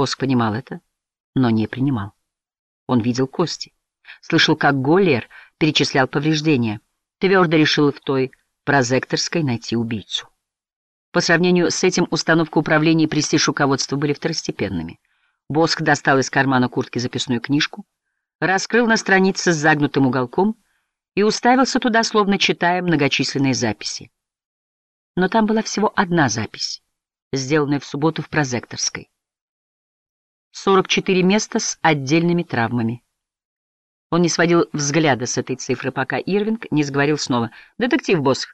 Босс понимал это, но не принимал. Он видел кости, слышал, как Голлиер перечислял повреждения, твердо решил в той прозекторской найти убийцу. По сравнению с этим установка управления и престиж руководства были второстепенными. Боск достал из кармана куртки записную книжку, раскрыл на странице с загнутым уголком и уставился туда, словно читая многочисленные записи. Но там была всего одна запись, сделанная в субботу в прозекторской. 44 места с отдельными травмами. Он не сводил взгляда с этой цифры, пока Ирвинг не сговорил снова. «Детектив, босс».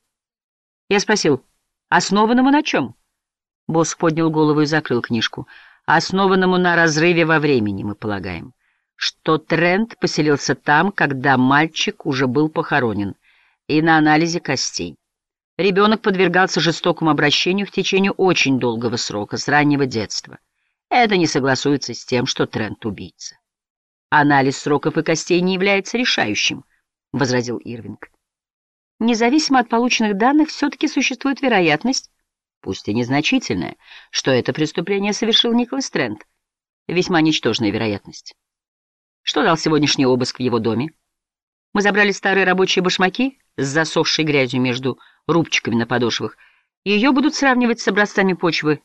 Я спросил, «Основанному на чем?» Босс поднял голову и закрыл книжку. «Основанному на разрыве во времени, мы полагаем. Что Трент поселился там, когда мальчик уже был похоронен, и на анализе костей. Ребенок подвергался жестокому обращению в течение очень долгого срока, с раннего детства. Это не согласуется с тем, что Трент убийца. Анализ сроков и костей не является решающим, — возразил Ирвинг. Независимо от полученных данных, все-таки существует вероятность, пусть и незначительная, что это преступление совершил Николас Трент. Весьма ничтожная вероятность. Что дал сегодняшний обыск в его доме? Мы забрали старые рабочие башмаки с засохшей грязью между рубчиками на подошвах. Ее будут сравнивать с образцами почвы,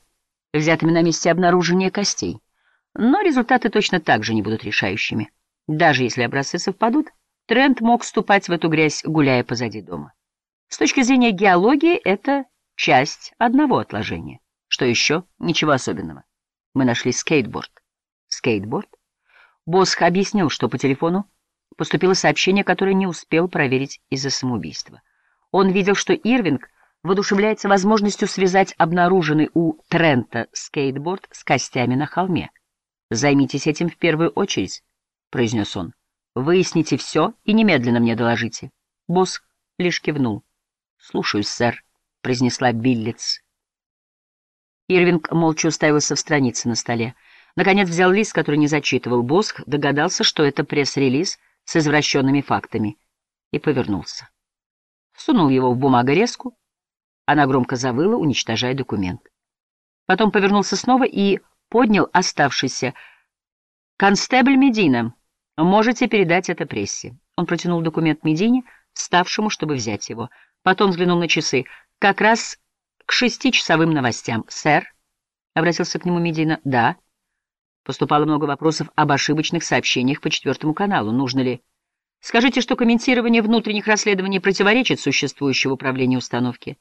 взятыми на месте обнаружения костей. Но результаты точно так же не будут решающими. Даже если образцы совпадут, Трент мог ступать в эту грязь, гуляя позади дома. С точки зрения геологии, это часть одного отложения. Что еще? Ничего особенного. Мы нашли скейтборд. Скейтборд? Босх объяснил, что по телефону поступило сообщение, которое не успел проверить из-за самоубийства. Он видел, что Ирвинг воодушевляется возможностью связать обнаруженный у Трента скейтборд с костями на холме. «Займитесь этим в первую очередь», — произнес он. «Выясните все и немедленно мне доложите». Босх лишь кивнул. «Слушаюсь, сэр», — произнесла Биллетс. Ирвинг молча уставился в странице на столе. Наконец взял лист, который не зачитывал. Босх догадался, что это пресс-релиз с извращенными фактами, и повернулся. Сунул его в бумагорезку. Она громко завыла, уничтожая документ. Потом повернулся снова и поднял оставшийся. «Констебль Медина, можете передать это прессе». Он протянул документ Медине, вставшему, чтобы взять его. Потом взглянул на часы. «Как раз к шестичасовым новостям. Сэр?» — обратился к нему Медина. «Да». Поступало много вопросов об ошибочных сообщениях по четвертому каналу. Нужно ли... Скажите, что комментирование внутренних расследований противоречит существующему управлению установки.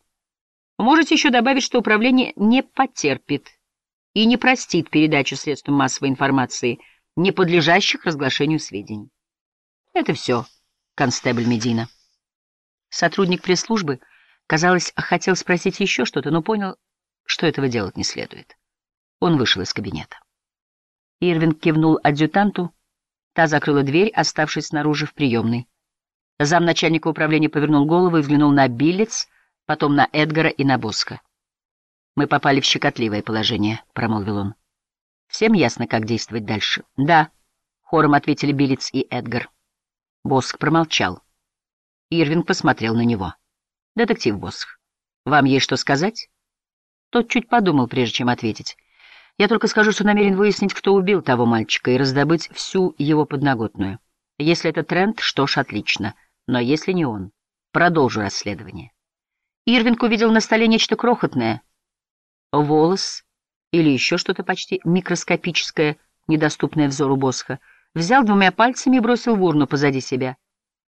Можете еще добавить, что управление не потерпит и не простит передачу средствам массовой информации, не подлежащих разглашению сведений. Это все, констебль Медина. Сотрудник пресс-службы, казалось, хотел спросить еще что-то, но понял, что этого делать не следует. Он вышел из кабинета. Ирвинг кивнул адъютанту, та закрыла дверь, оставшись снаружи в приемной. Замначальника управления повернул голову и взглянул на Биллиц, потом на Эдгара и на Боска. «Мы попали в щекотливое положение», — промолвил он. «Всем ясно, как действовать дальше?» «Да», — хором ответили Билец и Эдгар. Боск промолчал. Ирвинг посмотрел на него. «Детектив Боск, вам есть что сказать?» Тот чуть подумал, прежде чем ответить. «Я только скажу, что намерен выяснить, кто убил того мальчика, и раздобыть всю его подноготную. Если это тренд, что ж, отлично. Но если не он, продолжу расследование». Ирвинг увидел на столе нечто крохотное — волос или еще что-то почти микроскопическое, недоступное взору Босха, взял двумя пальцами и бросил в урну позади себя —